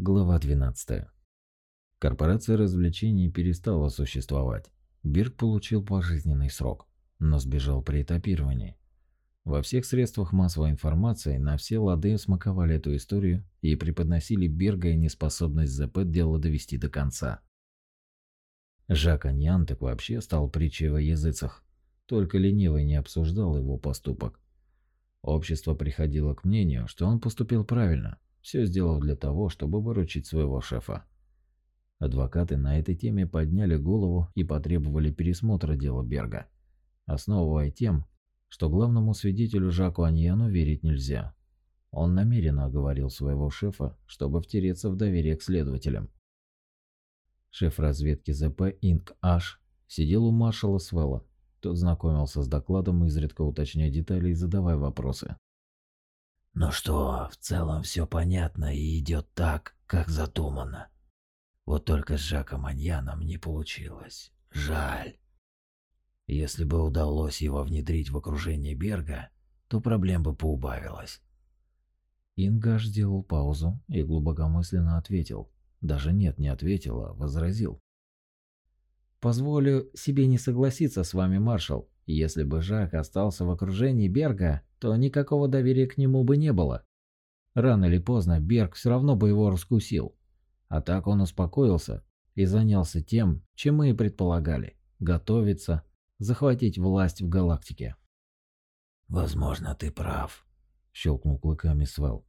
Глава 12. Корпорация развлечений перестала существовать. Бирк получил пожизненный срок, но сбежал при этапировании. Во всех средствах массовой информации на все лады смаковали эту историю и преподносили Берга и неспособность ЗП дело довести до конца. Жак Аньян так вообще стал притчей во языцах, только ленивый не обсуждал его поступок. Общество приходило к мнению, что он поступил правильно, все сделав для того, чтобы выручить своего шефа. Адвокаты на этой теме подняли голову и потребовали пересмотра дела Берга, основывая тем, что главному свидетелю Жаку Аньяну верить нельзя. Он намеренно оговорил своего шефа, чтобы втереться в доверие к следователям. Шеф разведки ЗП Инк Аш сидел у маршала Свелла. Тот знакомился с докладом, изредка уточняя детали и задавая вопросы. «Ну что, в целом все понятно и идет так, как задумано. Вот только с Жаком Аньяном не получилось. Жаль. Если бы удалось его внедрить в окружение Берга, то проблем бы поубавилось. Ингаш сделал паузу и глубокомысленно ответил. Даже нет, не ответил, а возразил. «Позволю себе не согласиться с вами, маршал. Если бы Жак остался в окружении Берга, то никакого доверия к нему бы не было. Рано или поздно Берг все равно бы его раскусил. А так он успокоился и занялся тем, чем мы и предполагали – готовиться, захватить власть в галактике. «Возможно, ты прав», – щелкнул клыками Свел.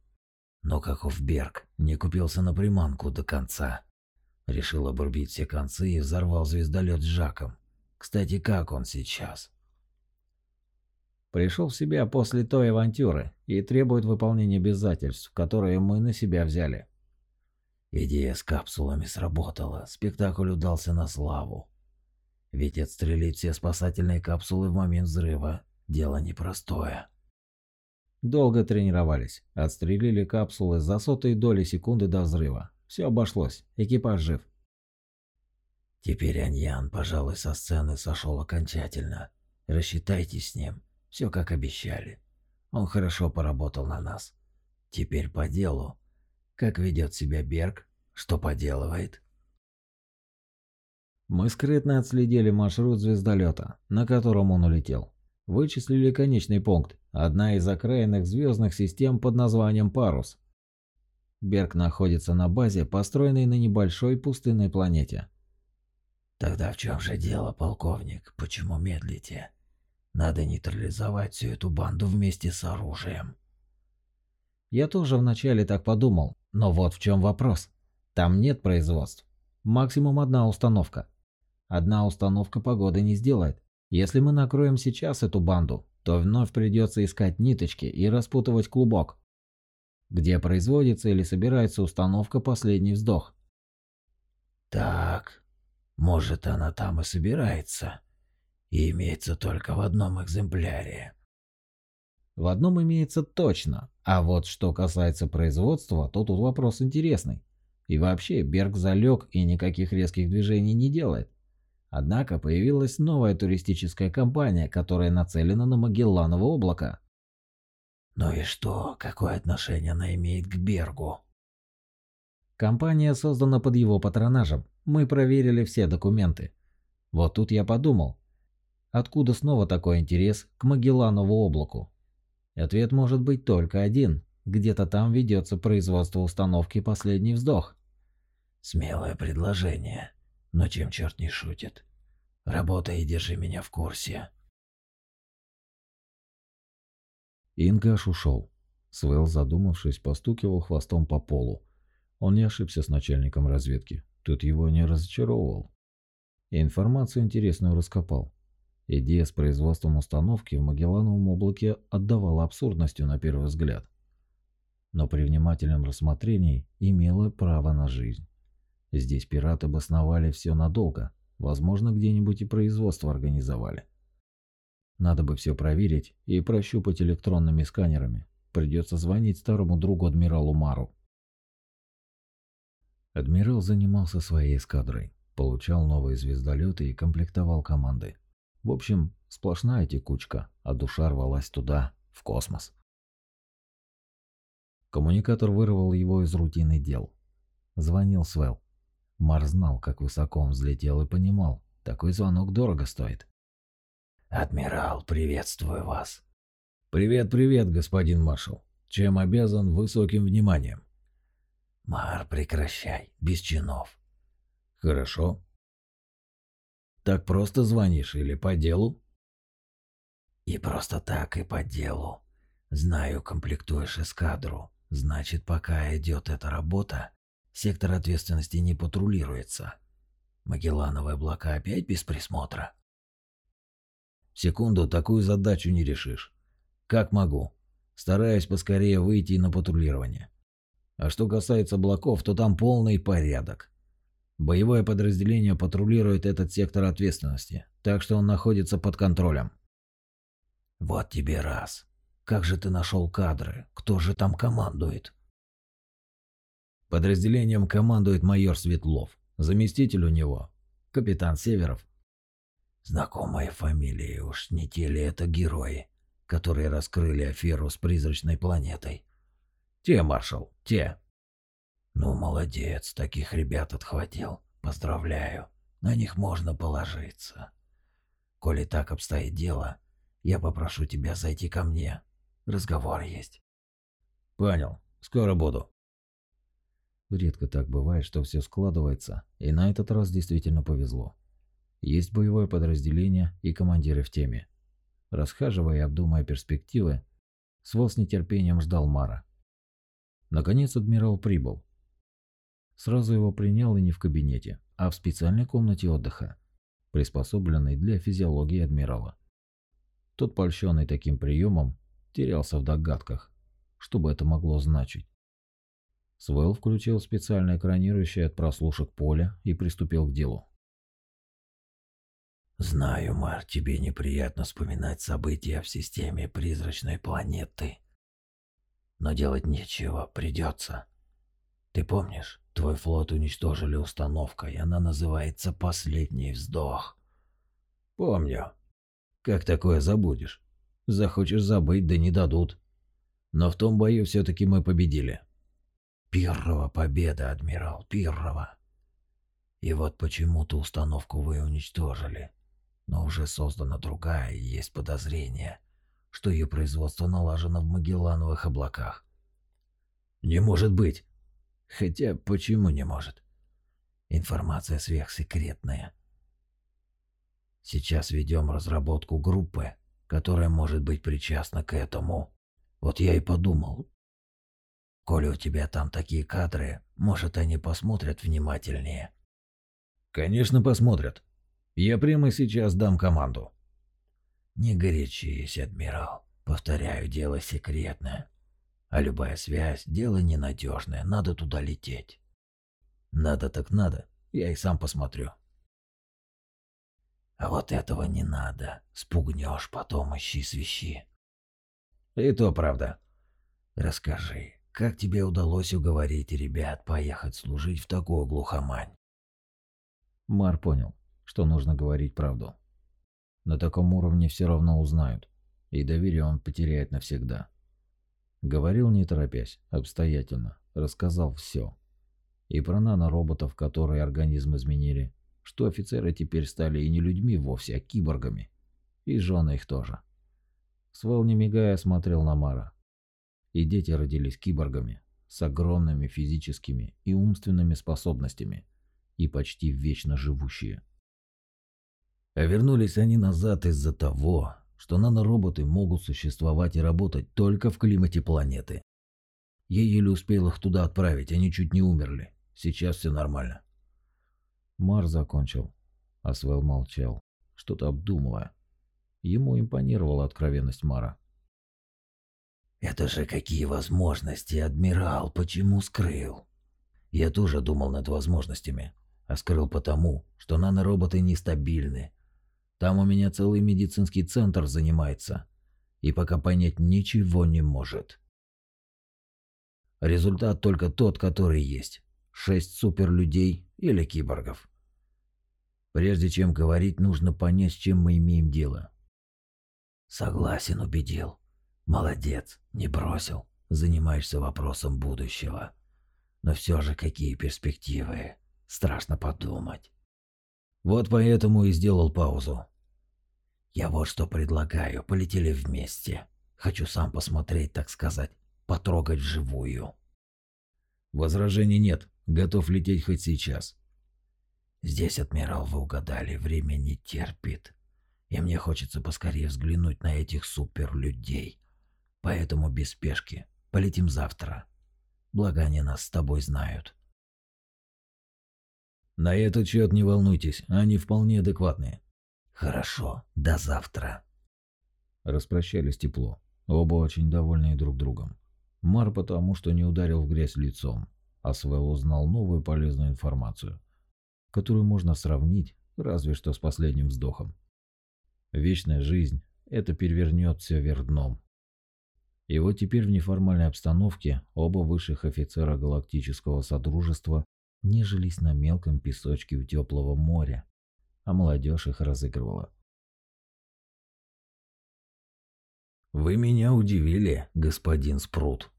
«Но Берг не купился на приманку до конца. Решил обрубить все концы и взорвал звездолет с Жаком. Кстати, как он сейчас?» Пришел в себя после той авантюры и требует выполнения обязательств, которые мы на себя взяли. Идея с капсулами сработала, спектакль удался на славу. Ведь отстрелить все спасательные капсулы в момент взрыва – дело непростое. Долго тренировались, отстрелили капсулы за сотые доли секунды до взрыва. Все обошлось, экипаж жив. Теперь Аньян, пожалуй, со сцены сошел окончательно. Рассчитайтесь с ним, все как обещали. Он хорошо поработал на нас. Теперь по делу. Как ведет себя Берг? Что поделывает? Мы скрытно отследили маршрут звездолета, на котором он улетел. Вычислили конечный пункт, одна из окраинных звездных систем под названием Парус. Берг находится на базе, построенной на небольшой пустынной планете. Тогда в чем же дело, полковник? Почему медлите? Надо нейтрализовать всю эту банду вместе с оружием. Я тоже вначале так подумал, но вот в чем вопрос. Там нет производств. Максимум одна установка. Одна установка погоды не сделает. Если мы накроем сейчас эту банду, то вновь придется искать ниточки и распутывать клубок. Где производится или собирается установка «Последний вздох». Так, может она там и собирается и имеется только в одном экземпляре. В одном имеется точно, а вот что касается производства, то тут вопрос интересный. И вообще, Берг залег и никаких резких движений не делает. Однако появилась новая туристическая компания, которая нацелена на Магелланово облако. Ну и что, какое отношение она имеет к Бергу? Компания создана под его патронажем. Мы проверили все документы. Вот тут я подумал, Откуда снова такой интерес к Магелланову облаку? Ответ может быть только один. Где-то там ведется производство установки «Последний вздох». Смелое предложение, но чем черт не шутит. Работай и держи меня в курсе. Ингаш ушел. Свел, задумавшись, постукивал хвостом по полу. Он не ошибся с начальником разведки. Тут его не разочаровывал. И информацию интересную раскопал. Идея с производством установки в Магеллановом облаке отдавала абсурдностью на первый взгляд. Но при внимательном рассмотрении имела право на жизнь. Здесь пираты обосновали все надолго, возможно, где-нибудь и производство организовали. Надо бы все проверить и прощупать электронными сканерами. Придется звонить старому другу адмиралу Мару. Адмирал занимался своей эскадрой, получал новые звездолеты и комплектовал команды. В общем, сплошная текучка, а душа рвалась туда, в космос. Коммуникатор вырвал его из рутины дел. Звонил Свел. Мар знал, как высоко он взлетел и понимал, такой звонок дорого стоит. «Адмирал, приветствую вас». «Привет, привет, господин маршал. Чем обязан высоким вниманием?» «Мар, прекращай, без чинов». «Хорошо. Так просто звонишь или по делу?» «И просто так, и по делу. Знаю, комплектуешь эскадру. Значит, пока идет эта работа, сектор ответственности не патрулируется. Магеллановые облака опять без присмотра?» «Секунду, такую задачу не решишь. Как могу. Стараюсь поскорее выйти на патрулирование. А что касается облаков, то там полный порядок. Боевое подразделение патрулирует этот сектор ответственности, так что он находится под контролем. Вот тебе раз. Как же ты нашел кадры? Кто же там командует? Подразделением командует майор Светлов. Заместитель у него – капитан Северов. Знакомые фамилии, уж не те ли это герои, которые раскрыли аферу с призрачной планетой? Те, маршал, те. Ну, молодец, таких ребят отхватил. Поздравляю, на них можно положиться. Коли так обстоит дело, я попрошу тебя зайти ко мне. Разговор есть. Понял, скоро буду. Редко так бывает, что все складывается, и на этот раз действительно повезло. Есть боевое подразделение и командиры в теме. Расхаживая и обдумывая перспективы, Свол с нетерпением ждал Мара. Наконец адмирал прибыл. Сразу его принял и не в кабинете, а в специальной комнате отдыха, приспособленной для физиологии адмирала. Тот, польщенный таким приемом, терялся в догадках, что бы это могло значить. Свел включил специальное экранирующее от прослушек поле и приступил к делу. «Знаю, Мар, тебе неприятно вспоминать события в системе призрачной планеты. Но делать нечего, придется. Ты помнишь, твой флот уничтожили установкой, она называется «Последний вздох». Помню. Как такое забудешь? Захочешь забыть, да не дадут. Но в том бою все-таки мы победили. Пиррова победа, адмирал, Пиррова. И вот почему-то установку вы уничтожили. Но уже создана другая, и есть подозрение, что ее производство налажено в Магеллановых облаках. Не может быть. Хотя, почему не может? Информация сверхсекретная. Сейчас ведем разработку группы, которая может быть причастна к этому. Вот я и подумал, Коли у тебя там такие кадры, может, они посмотрят внимательнее. Конечно, посмотрят. Я прямо сейчас дам команду. Не горячись, адмирал. Повторяю, дело секретное. А любая связь – дело ненадежное, надо туда лететь. Надо так надо, я и сам посмотрю. А вот этого не надо. Спугнешь, потом ищи свищи. И то правда. Расскажи, как тебе удалось уговорить ребят поехать служить в такую глухомань? Мар понял, что нужно говорить правду. На таком уровне все равно узнают, и доверие он потеряет навсегда. Говорил не торопясь, обстоятельно, рассказал все. И про нанороботов, которые организм изменили, что офицеры теперь стали и не людьми вовсе, а киборгами. И жены их тоже. Свел не мигая смотрел на Мара, и дети родились киборгами с огромными физическими и умственными способностями и почти вечно живущие. А вернулись они назад из-за того, что нанороботы могут существовать и работать только в климате планеты. Я еле успел их туда отправить, они чуть не умерли. Сейчас все нормально. Мар закончил, а Свел молчал, что-то обдумывая. Ему импонировала откровенность Мара. Это же какие возможности, адмирал, почему скрыл? Я тоже думал над возможностями, а скрыл потому, что нанороботы нестабильны. Там у меня целый медицинский центр занимается, и пока понять ничего не может. Результат только тот, который есть. Шесть суперлюдей или киборгов. Прежде чем говорить, нужно понять, с чем мы имеем дело. Согласен, убедил. Молодец, не бросил. Занимаешься вопросом будущего. Но все же какие перспективы. Страшно подумать. Вот поэтому и сделал паузу. Я вот что предлагаю. Полетели вместе. Хочу сам посмотреть, так сказать, потрогать живую. Возражений нет. Готов лететь хоть сейчас. Здесь, адмирал, вы угадали, время не терпит. И мне хочется поскорее взглянуть на этих суперлюдей. Поэтому без спешки. Полетим завтра. Благо они нас с тобой знают. На этот счет не волнуйтесь, они вполне адекватные. Хорошо, до завтра. Распрощались тепло. Оба очень довольные друг другом. Мар потому, что не ударил в грязь лицом, а Свел узнал новую полезную информацию, которую можно сравнить разве что с последним вздохом. Вечная жизнь – это перевернет все вверх дном. И вот теперь в неформальной обстановке оба высших офицера Галактического Содружества нежились на мелком песочке у теплого моря, а молодежь их разыгрывала. «Вы меня удивили, господин Спрут».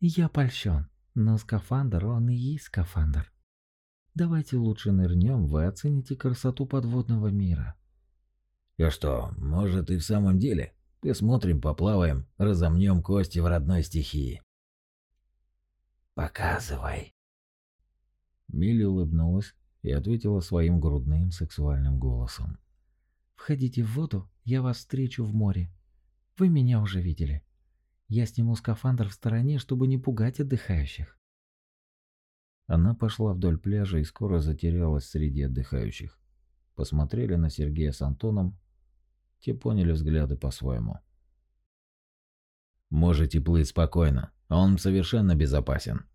«Я польщен, но скафандр, он и есть скафандр. Давайте лучше нырнем, вы оцените красоту подводного мира». «И что, может и в самом деле?» Посмотрим, поплаваем, разомнем кости в родной стихии. Показывай. Милли улыбнулась и ответила своим грудным сексуальным голосом. «Входите в воду, я вас встречу в море. Вы меня уже видели. Я сниму скафандр в стороне, чтобы не пугать отдыхающих». Она пошла вдоль пляжа и скоро затерялась среди отдыхающих. Посмотрели на Сергея с Антоном те поняли взгляды по-своему. «Можете плыть спокойно, он совершенно безопасен».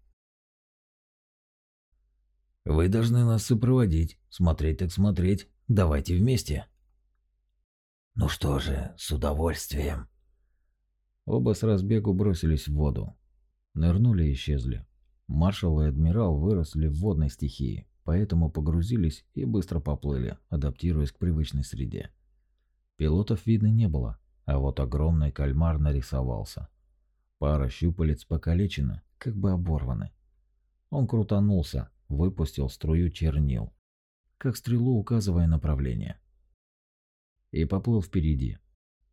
«Вы должны нас сопроводить, смотреть так смотреть, давайте вместе». «Ну что же, с удовольствием». Оба с разбегу бросились в воду. Нырнули и исчезли. Маршал и адмирал выросли в водной стихии, поэтому погрузились и быстро поплыли, адаптируясь к привычной среде. Пилотов видно не было, а вот огромный кальмар нарисовался. Пара щупалец покалечена, как бы оборваны. Он крутанулся, выпустил струю чернил, как стрелу указывая направление. И поплыл впереди.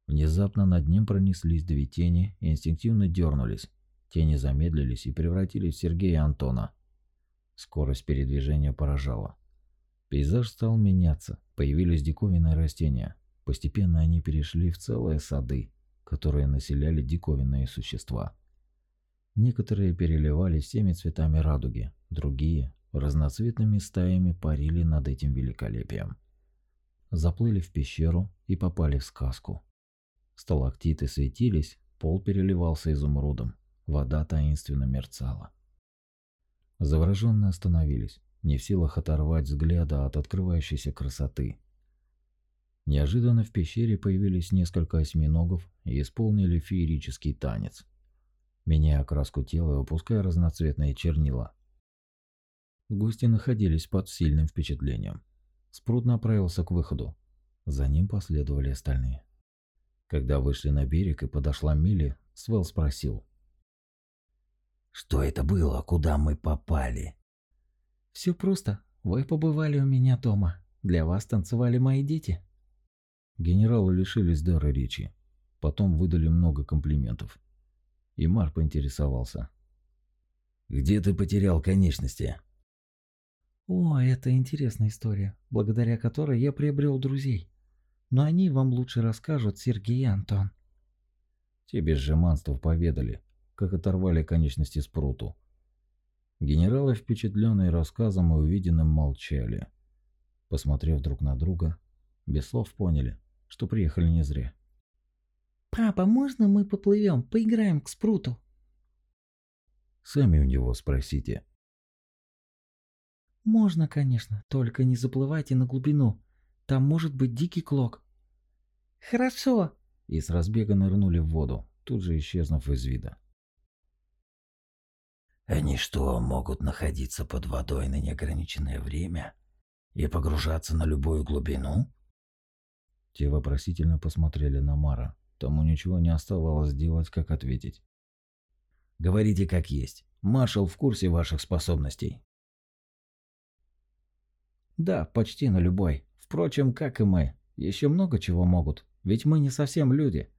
Внезапно над ним пронеслись две тени и инстинктивно дернулись. Тени замедлились и превратились в Сергея и Антона. Скорость передвижения поражала. Пейзаж стал меняться, появились диковинные растения, Постепенно они перешли в целые сады, которые населяли диковинные существа. Некоторые переливались всеми цветами радуги, другие разноцветными стаями парили над этим великолепием. Заплыли в пещеру и попали в сказку. Сталактиты светились, пол переливался изумрудом, вода таинственно мерцала. Завороженно остановились, не в силах оторвать взгляда от открывающейся красоты. Неожиданно в пещере появились несколько осьминогов и исполнили феерический танец, меняя окраску тела и выпуская разноцветные чернила. Гости находились под сильным впечатлением. Спрут направился к выходу. За ним последовали остальные. Когда вышли на берег и подошла Милли, Свел спросил. «Что это было? Куда мы попали?» «Все просто. Вы побывали у меня дома. Для вас танцевали мои дети». Генералы лишились дара речи. Потом выдали много комплиментов. И Мар поинтересовался. «Где ты потерял конечности?» «О, это интересная история, благодаря которой я приобрел друзей. Но они вам лучше расскажут Сергей и Антон». Те без жеманств поведали, как оторвали конечности спруту. Генералы, впечатленные рассказом и увиденным, молчали. Посмотрев друг на друга, без слов поняли, что приехали не зря. «Папа, можно мы поплывем, поиграем к спруту?» «Сами у него спросите». «Можно, конечно, только не заплывайте на глубину. Там может быть дикий клок». «Хорошо!» И с разбега нырнули в воду, тут же исчезнув из вида. «Они что, могут находиться под водой на неограниченное время и погружаться на любую глубину?» Те вопросительно посмотрели на Мара. Тому ничего не оставалось делать, как ответить. «Говорите как есть. Маршал в курсе ваших способностей. Да, почти на любой. Впрочем, как и мы. Еще много чего могут. Ведь мы не совсем люди.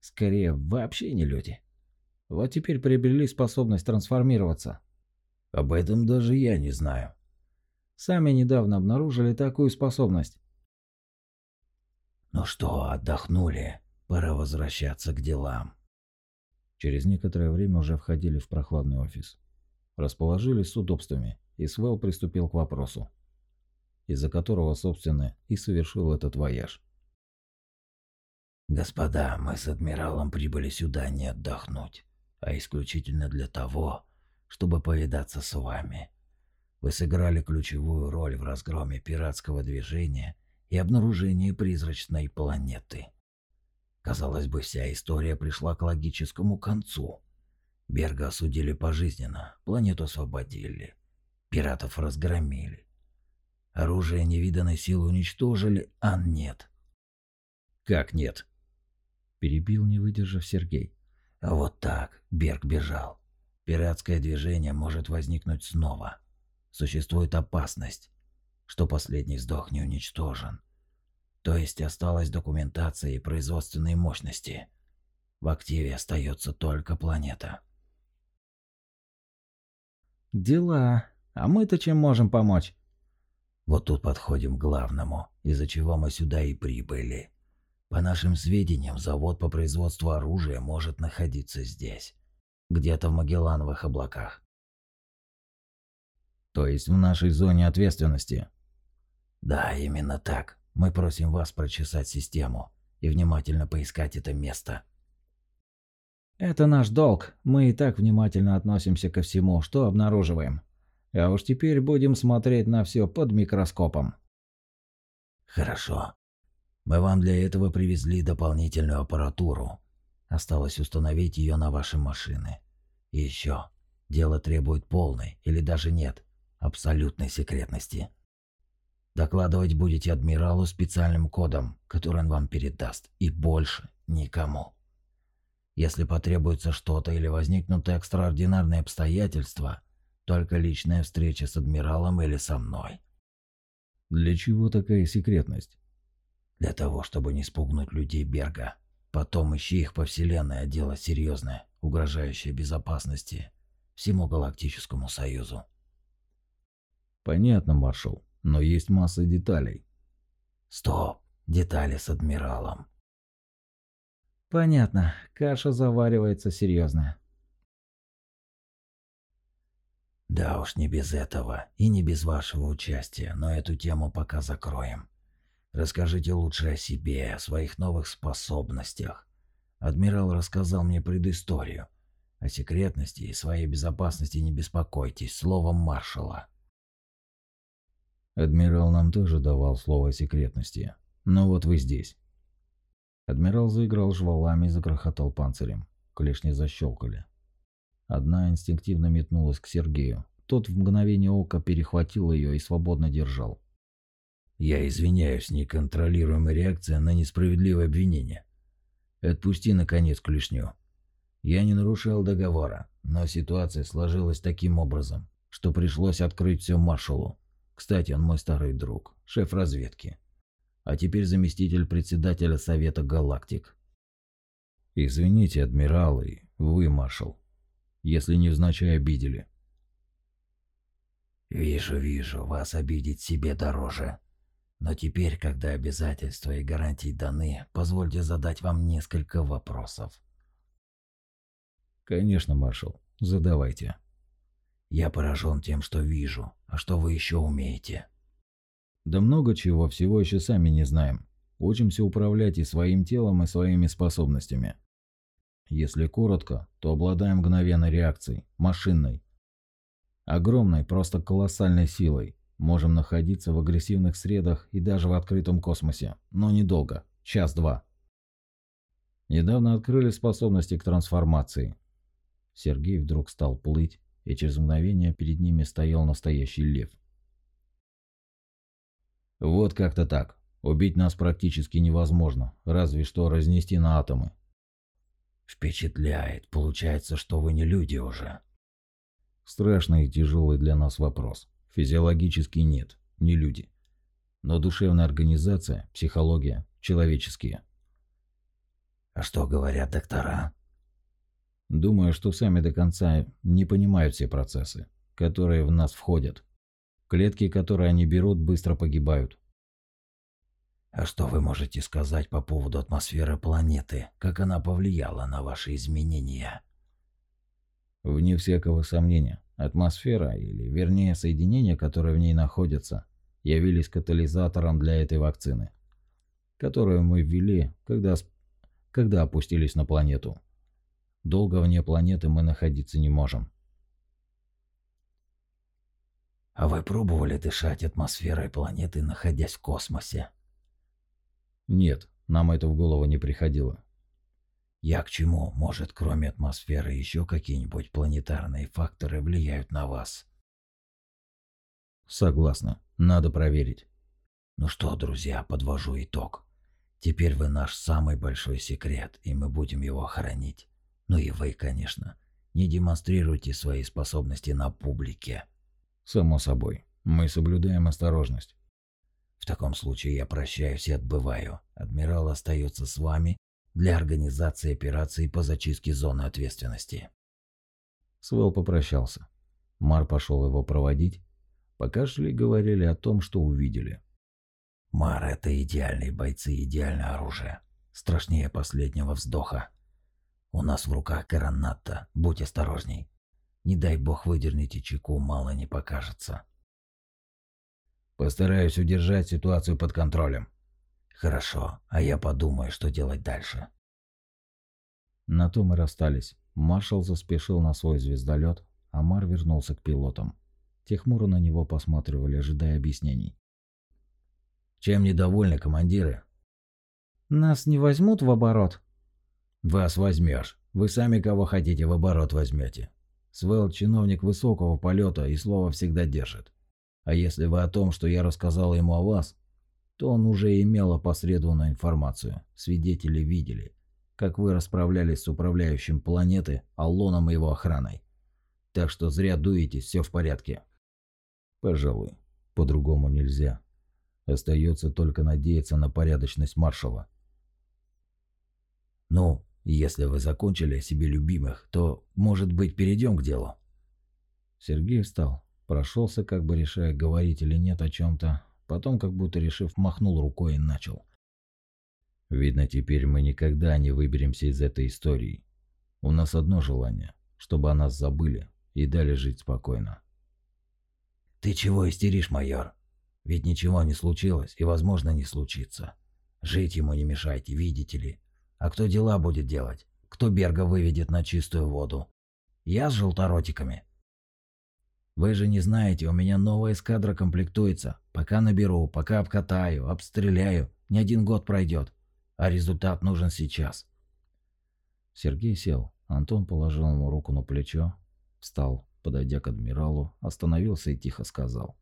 Скорее, вообще не люди. Вот теперь приобрели способность трансформироваться. Об этом даже я не знаю. Сами недавно обнаружили такую способность. Ну что, отдохнули? Пора возвращаться к делам. Через некоторое время уже входили в прохладный офис. Расположились с удобствами, и Свел приступил к вопросу, из-за которого, собственно, и совершил этот вояж. «Господа, мы с адмиралом прибыли сюда не отдохнуть, а исключительно для того, чтобы повидаться с вами. Вы сыграли ключевую роль в разгроме пиратского движения и обнаружении призрачной планеты. Казалось бы, вся история пришла к логическому концу. Берга осудили пожизненно, планету освободили, пиратов разгромили. Оружие невиданной силы уничтожили, а нет. «Как нет?» Перебил, не выдержав Сергей. Вот так Берг бежал. Пиратское движение может возникнуть снова. Существует опасность, что последний вздох не уничтожен. То есть осталась документация и производственные мощности. В активе остается только планета. Дела. А мы-то чем можем помочь? Вот тут подходим к главному, из-за чего мы сюда и прибыли. По нашим сведениям, завод по производству оружия может находиться здесь. Где-то в Магеллановых облаках. То есть в нашей зоне ответственности? Да, именно так. Мы просим вас прочесать систему и внимательно поискать это место. Это наш долг. Мы и так внимательно относимся ко всему, что обнаруживаем. А уж теперь будем смотреть на все под микроскопом. Хорошо. Мы вам для этого привезли дополнительную аппаратуру. Осталось установить ее на ваши машины. И еще. Дело требует полной, или даже нет, абсолютной секретности. Докладывать будете адмиралу специальным кодом, который он вам передаст, и больше никому. Если потребуется что-то или возникнут экстраординарные обстоятельства, только личная встреча с адмиралом или со мной. Для чего такая секретность? Для того, чтобы не спугнуть людей Берга. Потом ищи их по вселенной, а дело серьезное, угрожающее безопасности всему Галактическому Союзу. Понятно, маршал но есть масса деталей. Стоп, детали с адмиралом. Понятно, каша заваривается серьезная. Да уж не без этого и не без вашего участия, но эту тему пока закроем. Расскажите лучше о себе, о своих новых способностях. Адмирал рассказал мне предысторию. О секретности и своей безопасности не беспокойтесь, словом маршала. Адмирал нам тоже давал слово о секретности. Но вот вы здесь. Адмирал заиграл жвалами и загрохотал панцирем. Клешни защелкали. Одна инстинктивно метнулась к Сергею. Тот в мгновение ока перехватил ее и свободно держал. «Я извиняюсь, неконтролируемая реакция на несправедливое обвинение. Отпусти, наконец, клешню. Я не нарушал договора, но ситуация сложилась таким образом, что пришлось открыть все маршалу. Кстати, он мой старый друг, шеф разведки. А теперь заместитель председателя Совета Галактик. Извините, адмиралы, вы, маршал, если невзначай обидели. Вижу, вижу, вас обидеть себе дороже. Но теперь, когда обязательства и гарантии даны, позвольте задать вам несколько вопросов. Конечно, маршал, задавайте. Я поражен тем, что вижу. А что вы еще умеете? Да много чего, всего еще сами не знаем. Учимся управлять и своим телом, и своими способностями. Если коротко, то обладаем мгновенной реакцией, машинной. Огромной, просто колоссальной силой. Можем находиться в агрессивных средах и даже в открытом космосе, но недолго, час-два. Недавно открыли способности к трансформации. Сергей вдруг стал плыть, и через мгновение перед ними стоял настоящий лев. Вот как-то так. Убить нас практически невозможно, разве что разнести на атомы. Впечатляет. Получается, что вы не люди уже. Страшный и тяжелый для нас вопрос. Физиологически нет, не люди. Но душевная организация, психология, человеческие. А что говорят доктора? Думаю, что сами до конца не понимают все процессы, которые в нас входят. Клетки, которые они берут, быстро погибают. А что вы можете сказать по поводу атмосферы планеты? Как она повлияла на ваши изменения? Вне всякого сомнения, атмосфера, или вернее соединения, которые в ней находятся, явились катализатором для этой вакцины, которую мы ввели, когда, когда опустились на планету. Долго вне планеты мы находиться не можем. А вы пробовали дышать атмосферой планеты, находясь в космосе? Нет, нам это в голову не приходило. Я к чему? Может, кроме атмосферы, еще какие-нибудь планетарные факторы влияют на вас? Согласна. Надо проверить. Ну что, друзья, подвожу итог. Теперь вы наш самый большой секрет, и мы будем его хранить. Ну и вы, конечно. Не демонстрируйте свои способности на публике. Само собой. Мы соблюдаем осторожность. В таком случае я прощаюсь и отбываю. Адмирал остается с вами для организации операции по зачистке зоны ответственности. Свел попрощался. Мар пошел его проводить. Пока шли, говорили о том, что увидели. Мар – это идеальные бойцы идеальное оружие. Страшнее последнего вздоха. У нас в руках граната, будь осторожней. Не дай бог выдерните чеку, мало не покажется. Постараюсь удержать ситуацию под контролем. Хорошо, а я подумаю, что делать дальше. На то мы расстались. Маршал заспешил на свой звездолет, а Мар вернулся к пилотам. Те хмуро на него посматривали, ожидая объяснений. «Чем недовольны командиры?» «Нас не возьмут в оборот?» «Вас возьмешь. Вы сами кого хотите в оборот возьмете. Свел чиновник высокого полета и слово всегда держит. А если вы о том, что я рассказал ему о вас, то он уже имел опосредованную информацию. Свидетели видели, как вы расправлялись с управляющим планеты Аллоном и его охраной. Так что зря дуетесь, все в порядке. Пожалуй, по-другому нельзя. Остается только надеяться на порядочность маршала. Ну, если вы закончили о себе любимых, то, может быть, перейдем к делу? Сергей встал, Прошелся, как бы решая, говорить или нет о чем-то, потом, как будто решив, махнул рукой и начал. Видно, теперь мы никогда не выберемся из этой истории. У нас одно желание, чтобы о нас забыли и дали жить спокойно. Ты чего истеришь, майор? Ведь ничего не случилось и, возможно, не случится. Жить ему не мешайте, видите ли. А кто дела будет делать? Кто Берга выведет на чистую воду? Я с желторотиками. Вы же не знаете, у меня новая эскадра комплектуется. Пока наберу, пока обкатаю, обстреляю, не один год пройдет. А результат нужен сейчас. Сергей сел. Антон положил ему руку на плечо, встал, подойдя к адмиралу, остановился и тихо сказал.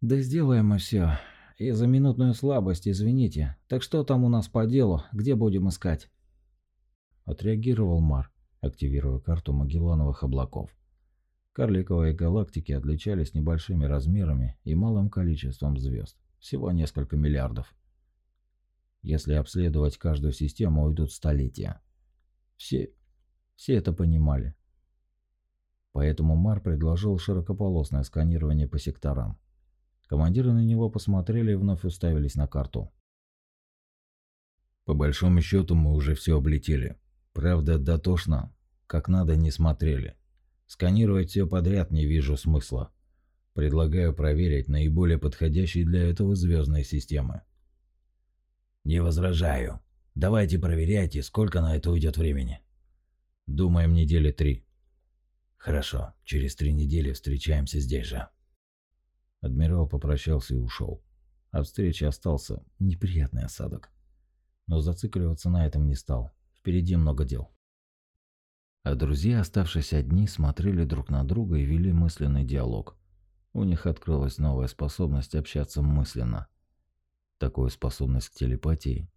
«Да сделаем мы все. И за минутную слабость извините. Так что там у нас по делу? Где будем искать?» Отреагировал Мар активируя карту Магеллановых облаков. Карликовые галактики отличались небольшими размерами и малым количеством звезд, всего несколько миллиардов. Если обследовать каждую систему, уйдут столетия. Все, все это понимали. Поэтому Мар предложил широкополосное сканирование по секторам. Командиры на него посмотрели и вновь уставились на карту. По большому счету мы уже все облетели. Правда, дотошно, как надо, не смотрели. Сканировать все подряд не вижу смысла. Предлагаю проверить наиболее подходящие для этого звездные системы. Не возражаю. Давайте проверяйте, сколько на это уйдет времени. Думаем, недели три. Хорошо, через три недели встречаемся здесь же. Адмирал попрощался и ушел. От встречи остался неприятный осадок. Но зацикливаться на этом не стал. Впереди много дел. А друзья, оставшись одни, смотрели друг на друга и вели мысленный диалог. У них открылась новая способность общаться мысленно. Такую способность к телепатии.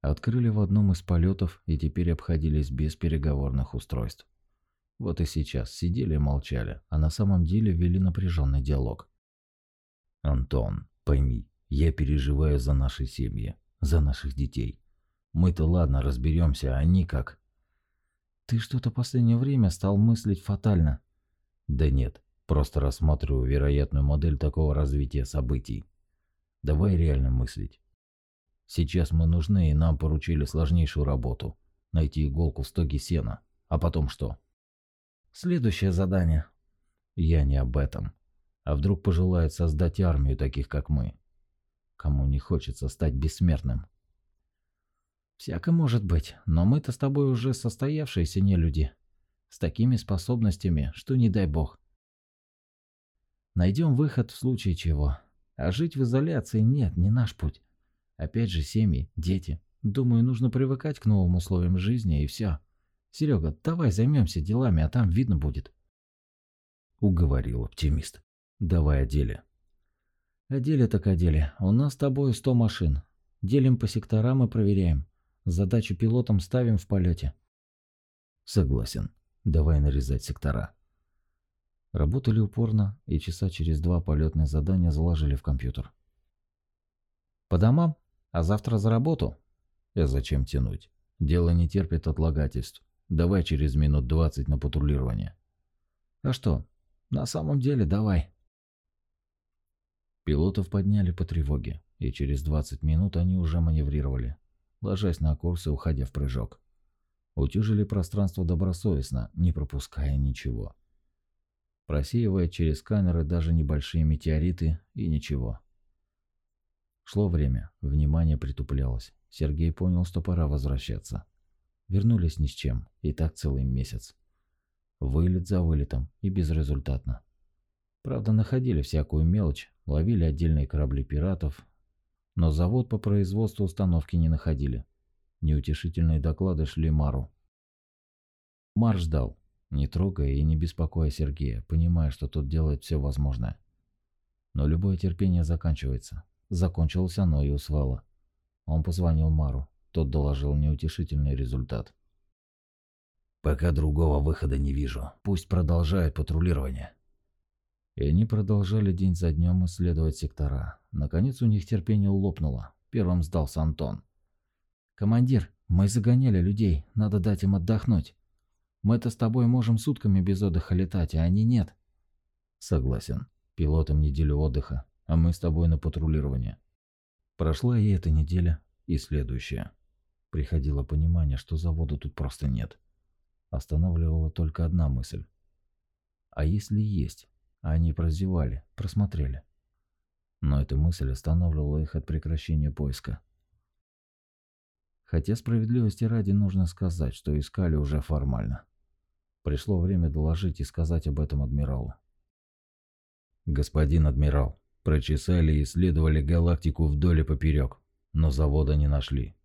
Открыли в одном из полетов и теперь обходились без переговорных устройств. Вот и сейчас сидели и молчали, а на самом деле вели напряженный диалог. «Антон, пойми, я переживаю за наши семьи, за наших детей. Мы-то ладно разберемся, а они как...» «Ты что-то последнее время стал мыслить фатально». «Да нет, просто рассматриваю вероятную модель такого развития событий. Давай реально мыслить. Сейчас мы нужны, и нам поручили сложнейшую работу – найти иголку в стоге сена. А потом что?» Следующее задание. Я не об этом. А вдруг пожелает создать армию таких, как мы? Кому не хочется стать бессмертным? Всяко может быть, но мы-то с тобой уже состоявшиеся не люди. С такими способностями, что не дай бог. Найдем выход в случае чего. А жить в изоляции нет, не наш путь. Опять же семьи, дети. Думаю, нужно привыкать к новым условиям жизни и все. Серега, давай займемся делами, а там видно будет. Уговорил оптимист. Давай о деле. Так о. У нас с тобой сто машин. Делим по секторам и проверяем. Задачу пилотам ставим в полете. Согласен. Давай нарезать сектора. Работали упорно, и часа через два полетные задания заложили в компьютер. По домам? А завтра за работу? А зачем тянуть? Дело не терпит отлагательств. Давай через минут двадцать на патрулирование. А что? На самом деле, давай. Пилотов подняли по тревоге, и через 20 минут они уже маневрировали, ложась на курс и уходя в прыжок. Утюжили пространство добросовестно, не пропуская ничего. Просеивая через камеры даже небольшие метеориты и ничего. Шло время, внимание притуплялось. Сергей понял, что пора возвращаться. Вернулись ни с чем, и так целый месяц. Вылет за вылетом и безрезультатно. Правда, находили всякую мелочь, ловили отдельные корабли пиратов, но завод по производству установки не находили. Неутешительные доклады шли Мару. Мар ждал, не трогая и не беспокоя Сергея, понимая, что тот делает все возможное. Но любое терпение заканчивается. Закончилось оно и у свала. Он позвонил Мару. Тот доложил неутешительный результат. «Пока другого выхода не вижу. Пусть продолжают патрулирование». И они продолжали день за днем исследовать сектора. Наконец у них терпение лопнуло. Первым сдался Антон. «Командир, мы загоняли людей. Надо дать им отдохнуть. Мы-то с тобой можем сутками без отдыха летать, а они нет». «Согласен. Пилотам неделю отдыха, а мы с тобой на патрулирование». Прошла и эта неделя, и следующая. Приходило понимание, что завода тут просто нет. Останавливала только одна мысль. А если есть? Они прозевали, просмотрели. Но эта мысль останавливала их от прекращения поиска. Хотя справедливости ради нужно сказать, что искали уже формально. Пришло время доложить и сказать об этом адмиралу. «Господин адмирал, прочесали и исследовали галактику вдоль и поперек, но завода не нашли.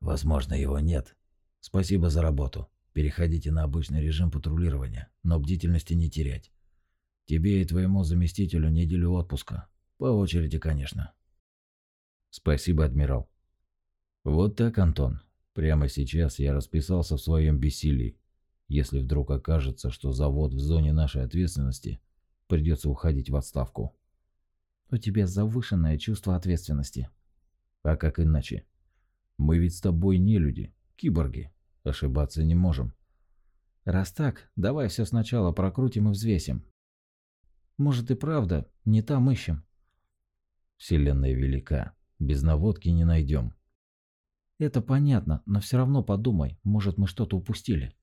Возможно, его нет. Спасибо за работу. Переходите на обычный режим патрулирования, но бдительности не терять. Тебе и твоему заместителю неделю отпуска. По очереди, конечно. Спасибо, адмирал. Вот так, Антон. Прямо сейчас я расписался в своем бессилии. Если вдруг окажется, что завод в зоне нашей ответственности, придется уходить в отставку. У тебя завышенное чувство ответственности. А как иначе? Мы ведь с тобой не люди, киборги. Ошибаться не можем. Раз так, давай все сначала прокрутим и взвесим. Может и правда, не там ищем. Вселенная велика. Без наводки не найдем. Это понятно, но все равно подумай, может мы что-то упустили.